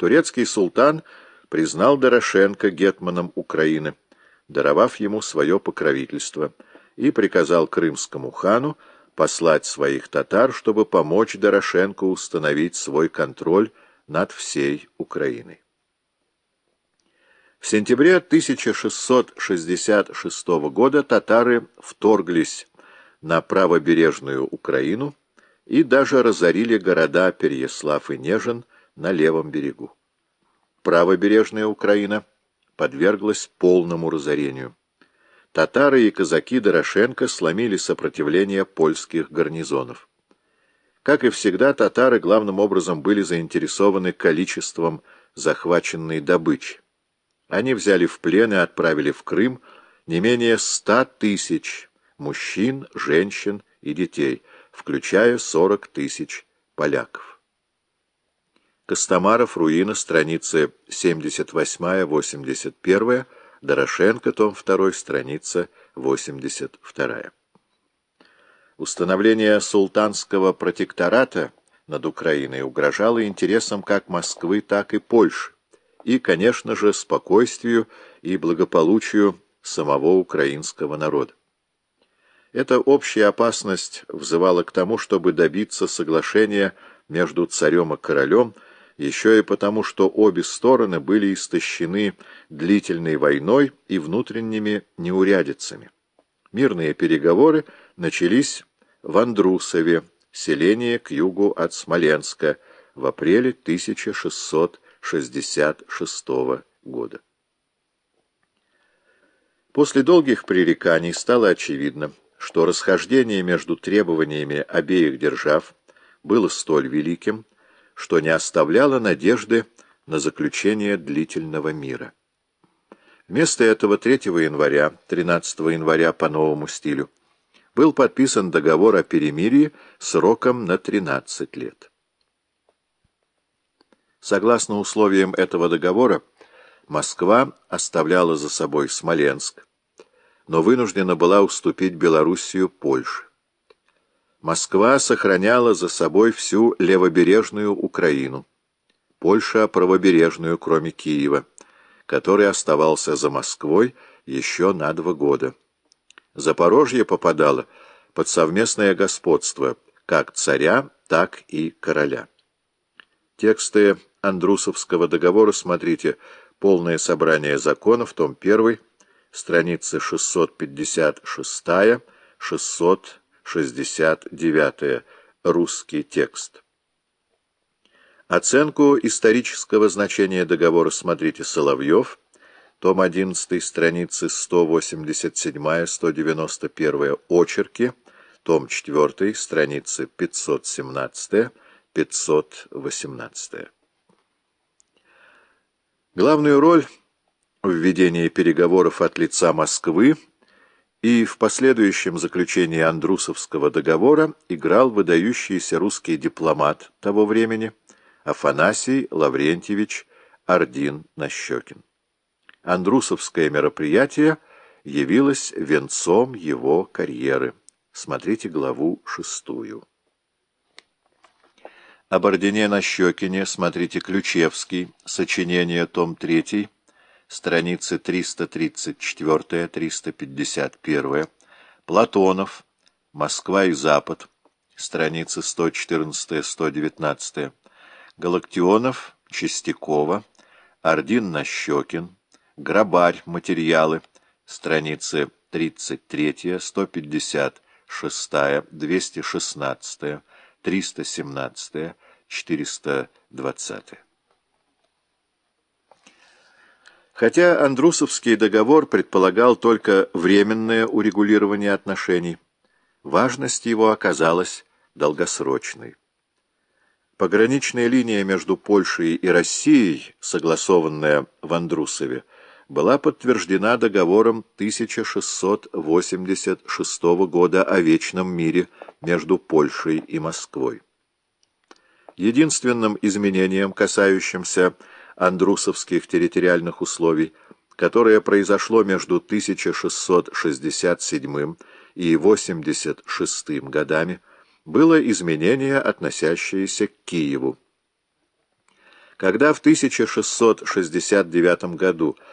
турецкий султан признал Дорошенко гетманом Украины, даровав ему свое покровительство, и приказал крымскому хану послать своих татар, чтобы помочь Дорошенко установить свой контроль над всей Украиной. В сентябре 1666 года татары вторглись на правобережную Украину и даже разорили города Переяслав и Нежин на левом берегу. Правобережная Украина подверглась полному разорению. Татары и казаки Дорошенко сломили сопротивление польских гарнизонов. Как и всегда, татары главным образом были заинтересованы количеством захваченной добычи. Они взяли в плен и отправили в Крым не менее ста тысяч мужчин, женщин и детей, включая сорок тысяч поляков. Костомаров, Руина, страницы 78-81, Дорошенко, том 2, страница 82. Установление султанского протектората над Украиной угрожало интересам как Москвы, так и Польши и, конечно же, спокойствию и благополучию самого украинского народа. Эта общая опасность взывала к тому, чтобы добиться соглашения между царем и королем, еще и потому, что обе стороны были истощены длительной войной и внутренними неурядицами. Мирные переговоры начались в Андрусове, селение к югу от Смоленска, в апреле 1600 1966 года. После долгих пререканий стало очевидно, что расхождение между требованиями обеих держав было столь великим, что не оставляло надежды на заключение длительного мира. Вместо этого 3 января, 13 января по новому стилю, был подписан договор о перемирии сроком на 13 лет. Согласно условиям этого договора, Москва оставляла за собой Смоленск, но вынуждена была уступить Белоруссию Польше. Москва сохраняла за собой всю левобережную Украину, Польша — правобережную, кроме Киева, который оставался за Москвой еще на два года. Запорожье попадало под совместное господство как царя, так и короля. Тексты Андрусовского договора смотрите «Полное собрание законов», том 1, страницы 656-669, русский текст. Оценку исторического значения договора смотрите «Соловьев», том 11, страницы 187-191, очерки, том 4, страницы 517-518. Главную роль в ведении переговоров от лица Москвы и в последующем заключении Андрусовского договора играл выдающийся русский дипломат того времени Афанасий Лаврентьевич Ордин-Нащекин. Андрусовское мероприятие явилось венцом его карьеры. Смотрите главу шестую. Об ордене на Щекине смотрите Ключевский, сочинение, том 3, страницы 334-351, Платонов, Москва и Запад, страницы 114-119, Галактионов, Чистякова, Ордин Нащекин, Грабарь, материалы, страницы 33, 156, 216, 317, 420. Хотя Андрусовский договор предполагал только временное урегулирование отношений, важность его оказалась долгосрочной. Пограничная линия между Польшей и Россией, согласованная в Андрусове, была подтверждена договором 1686 года о вечном мире между Польшей и Москвой. Единственным изменением, касающимся андрусовских территориальных условий, которое произошло между 1667 и 86 годами, было изменение, относящееся к Киеву. Когда в 1669 году